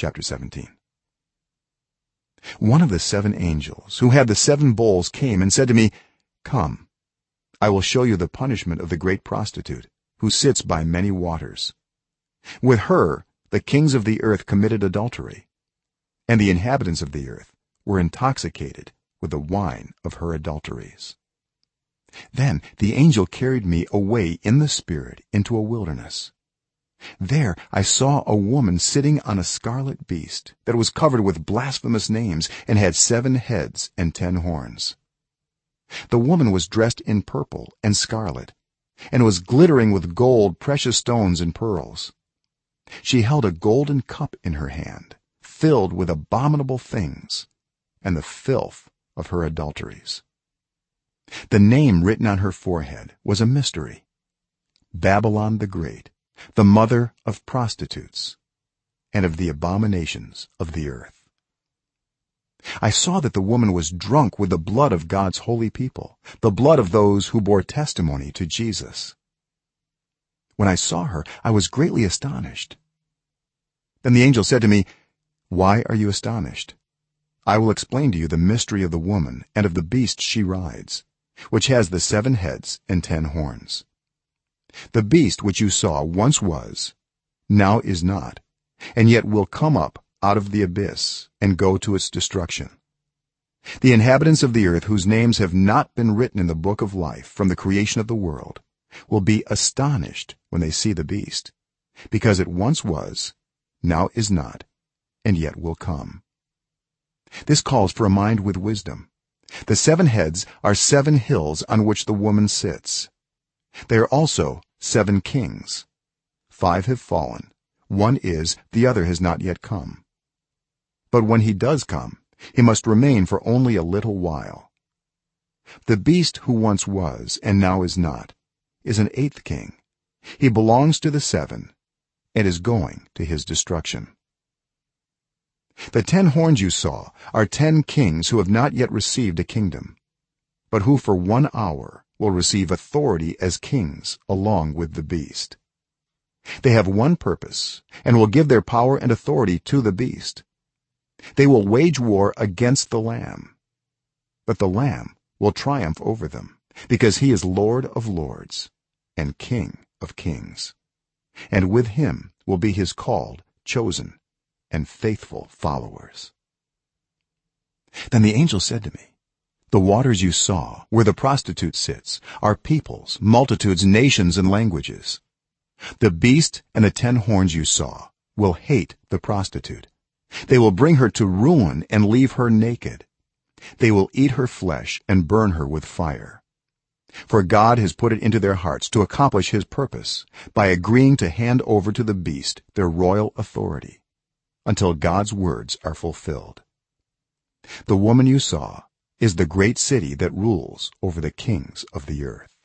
chapter 17 one of the seven angels who had the seven bowls came and said to me come i will show you the punishment of the great prostitute who sits by many waters. With her the kings of the earth committed adultery and the inhabitants of the earth were intoxicated with the wine of her adulteries. Then the angel carried me away in the spirit into a wilderness there i saw a woman sitting on a scarlet beast that was covered with blasphemous names and had 7 heads and 10 horns. The woman was dressed in purple and scarlet and was glittering with gold precious stones and pearls. She held a golden cup in her hand filled with abominable things and the filth of her adulteries. The name written on her forehead was a mystery. Babylon the great the mother of prostitutes and of the abominations of the earth. I saw that the woman was drunk with the blood of god's holy people the blood of those who bore testimony to jesus. When i saw her i was greatly astonished. Then the angel said to me why are you astonished? I will explain to you the mystery of the woman and of the beast she rides which has the 7 heads and 10 horns the beast which you saw once was now is not and yet will come up out of the abyss and go to its destruction. The inhabitants of the earth whose names have not been written in the book of life from the creation of the world will be astonished when they see the beast because it once was now is not and yet will come. This calls for a mind with wisdom. The seven heads are seven hills on which the woman sits they are also seven kings. Five have fallen. One is the other has not yet come. But when he does come he must remain for only a little while. The beast who once was and now is not is an eighth king. He belongs to the seven and is going to his destruction. The 10 horns you saw are 10 kings who have not yet received a kingdom but who for 1 hour will receive authority as kings along with the beast. They have one purpose and will give their power and authority to the beast. They will wage war against the lamb but the lamb will triumph over them because he is lord of lords and king of kings. And with him will be his called chosen and faithful followers. Then the angel said to me the waters you saw where the prostitute sits are peoples multitudes nations and languages. The beast and the 10 horns you saw will hate the prostitute. They will bring her to ruin and leave her naked. They will eat her flesh and burn her with fire. For god has put it into their hearts to accomplish his purpose by agreeing to hand over to the beast their royal authority until god's words are fulfilled. The woman you saw is the great city that rules over the kings of the earth